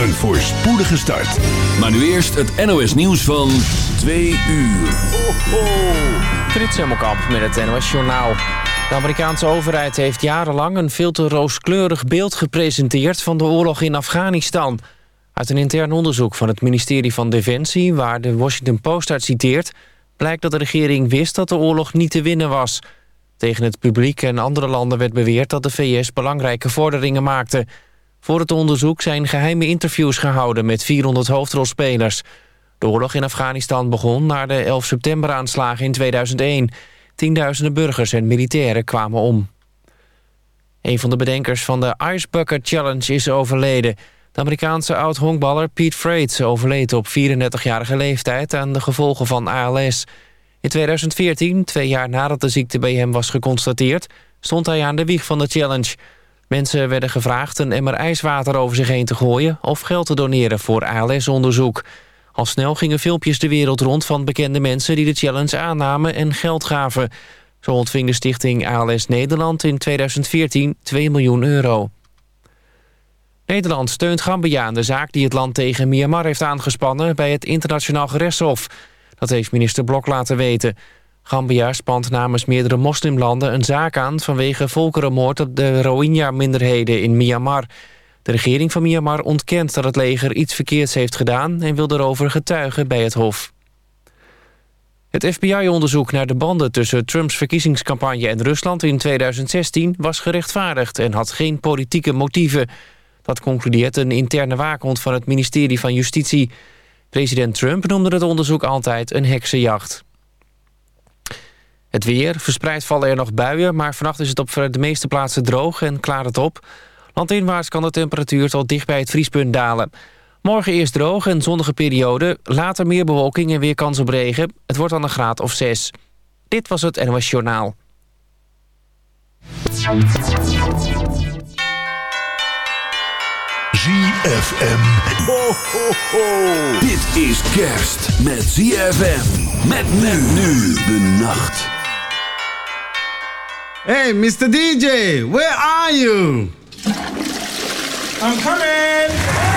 Een voorspoedige start. Maar nu eerst het NOS nieuws van 2 uur. Ho. Frits met het NOS Journaal. De Amerikaanse overheid heeft jarenlang een veel te rooskleurig beeld gepresenteerd... van de oorlog in Afghanistan. Uit een intern onderzoek van het ministerie van Defensie... waar de Washington Post uit citeert... blijkt dat de regering wist dat de oorlog niet te winnen was. Tegen het publiek en andere landen werd beweerd... dat de VS belangrijke vorderingen maakte... Voor het onderzoek zijn geheime interviews gehouden met 400 hoofdrolspelers. De oorlog in Afghanistan begon na de 11 september-aanslagen in 2001. Tienduizenden burgers en militairen kwamen om. Een van de bedenkers van de Ice Bucket Challenge is overleden. De Amerikaanse oud-honkballer Pete Frates overleed op 34-jarige leeftijd... aan de gevolgen van ALS. In 2014, twee jaar nadat de ziekte bij hem was geconstateerd... stond hij aan de wieg van de challenge... Mensen werden gevraagd een emmer ijswater over zich heen te gooien... of geld te doneren voor ALS-onderzoek. Al snel gingen filmpjes de wereld rond van bekende mensen... die de challenge aannamen en geld gaven. Zo ontving de stichting ALS Nederland in 2014 2 miljoen euro. Nederland steunt Gambia aan de zaak die het land tegen Myanmar heeft aangespannen... bij het internationaal gerechtshof. Dat heeft minister Blok laten weten... Gambia spant namens meerdere moslimlanden een zaak aan... vanwege volkerenmoord op de Rohingya-minderheden in Myanmar. De regering van Myanmar ontkent dat het leger iets verkeerds heeft gedaan... en wil erover getuigen bij het Hof. Het FBI-onderzoek naar de banden tussen Trumps verkiezingscampagne en Rusland in 2016 was gerechtvaardigd en had geen politieke motieven. Dat concludeert een interne waakhond van het ministerie van Justitie. President Trump noemde het onderzoek altijd een heksenjacht. Het weer. Verspreid vallen er nog buien... maar vannacht is het op de meeste plaatsen droog en klaart het op. Landinwaarts kan de temperatuur tot dicht bij het vriespunt dalen. Morgen eerst droog en zonnige periode. Later meer bewolking en weer kans op regen. Het wordt dan een graad of 6. Dit was het NOS Journaal. ZFM. Ho, ho, ho. Dit is kerst met ZFM. Met men nu de nacht. Hey, Mr. DJ, where are you? I'm coming!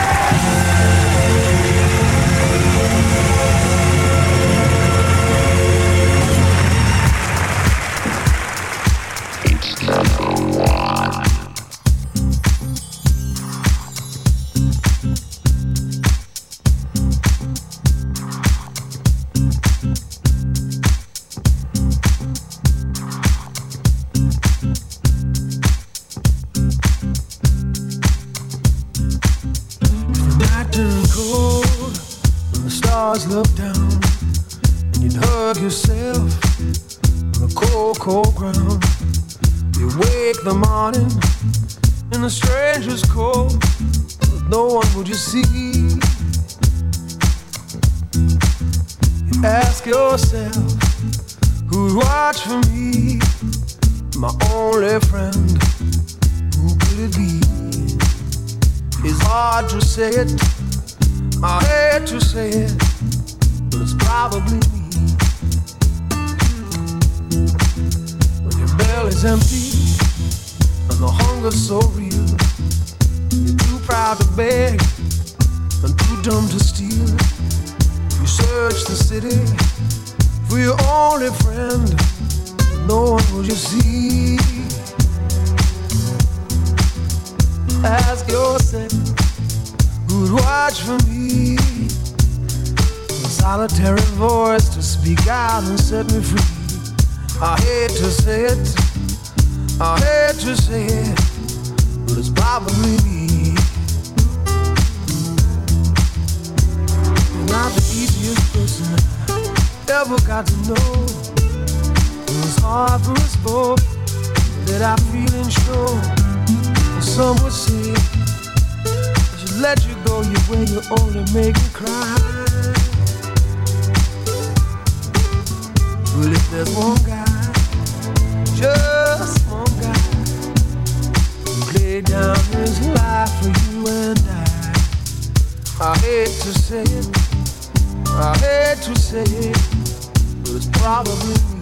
Stars look down and you'd hug yourself on the cold, cold ground. You wake the morning in the stranger's cold, with no one would you see. You ask yourself, who'd watch for me? My only friend, who could it be? It's hard to say it, I hate to say it but it's probably me. When your belly's empty and the hunger's so real, you're too proud to beg and too dumb to steal. You search the city for your only friend, no one will you see. Ask yourself watch for me A solitary voice to speak out and set me free. I hate to say it, I hate to say it, but it's probably me. Not the easiest person I ever got to know. It's hard for us both that I feel and show. Some would say let you go your way, you only make me cry. Well, if there's one guy, just one guy, who laid down his life for you and I, I hate to say it, I hate to say it, but it's probably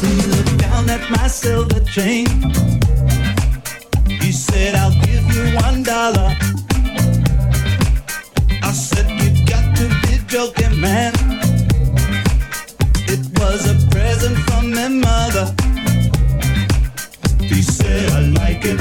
He looked down at my silver chain. He said I'll give you one dollar. I said you've got to be joking, man. It was a present from the mother. She said, I like it,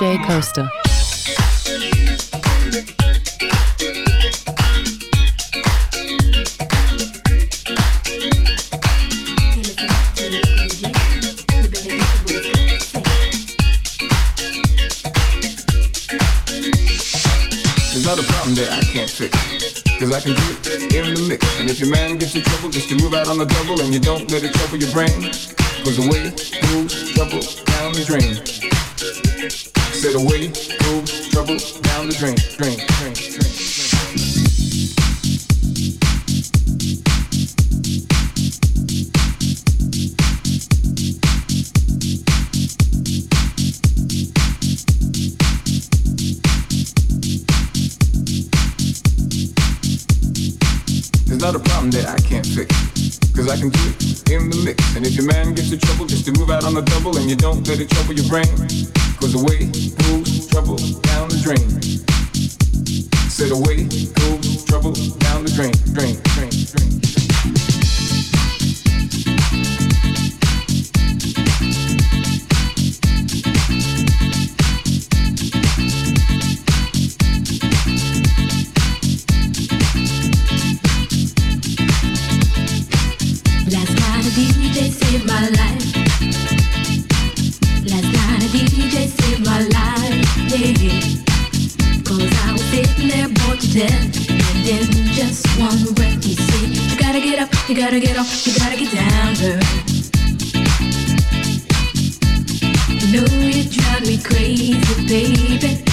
There's Costa. a problem that I can't fix. Cause I can do it in the mix. And if your man gets in trouble, just to move out on the double and you don't let it trouble your brain. Cause the way moves double down the drain. Said away, move, trouble, down the drain, drain, drain, not a problem that I can't fix, cause I can do it in the mix. And if your man gets in trouble, just to move out on the double and you don't let it trouble your brain. Cause the way drive me crazy, baby.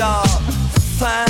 Fine.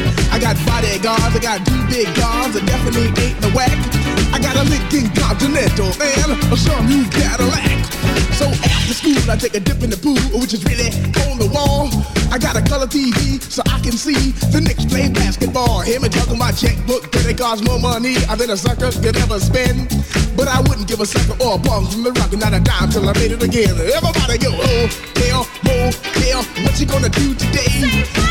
I got bodyguards, I got two big guns, I definitely ain't the whack. I got a Lincoln Continental, man, or some new Cadillac. So after school, I take a dip in the pool, which is really on the wall. I got a color TV so I can see the Knicks play basketball. Him and juggle my checkbook, but it costs more money than a sucker could ever spend. But I wouldn't give a sucker or a bum from the rock, and not a dime till I made it again. Everybody go, oh, hell, hell, what you gonna do today?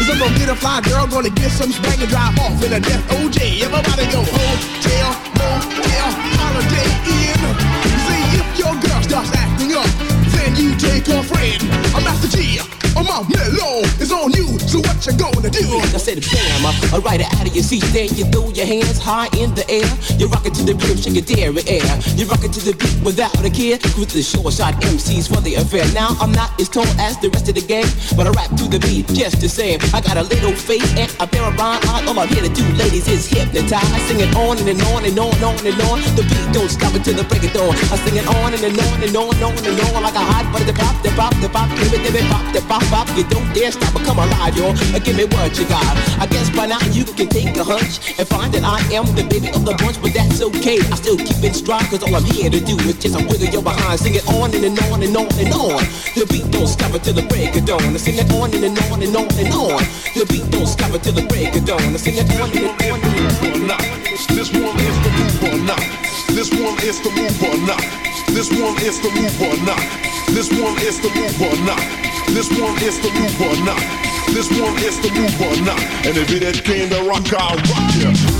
Is I'm gonna get a fly girl, gonna get some spank and drive off in a death OJ. Everybody go, hell, oh, hell, holiday then you take her friend. I'm Master Gee. Oh my mellow is on you, so what you gonna do? I said bam, uh, right out of your seat, then you throw your hands high in the air. You rock it to the rhythm, shake your dairy air. You rock it to the beat without a care. Cruise the short shot MCs for the affair. Now I'm not as tall as the rest of the gang, but I rap to the beat just the same. I got a little face and a pair of rhyme eyes. All I'm here to do, ladies, is hypnotize. I sing it on and, and on and on and on and on. The beat don't stop until the break of dawn. I sing it on and, and on and on and on and on like a hot butter. The pop, the pop, the pop, give it, give it, pop, the pop, pop. You don't dare stop or come alive, yo. Uh, Give me what you got. I guess by now you can take a hunch and find that I am the baby of the bunch, but that's okay. I still keep it strong, cause all I'm here to do is just a wiggle your behind. Sing it on and, and on and on and on. The beat don't stop until the break of dawn. Sing it on and, and on and on and on. The beat don't stop until the break of dawn. Sing it on and, and on and on. This one is the move or not. This one is the move or not. This one is the move or not. This one is the move or not. This one is the move or not. This one is the move or not. And if it ain't came to rock, I'll rock ya.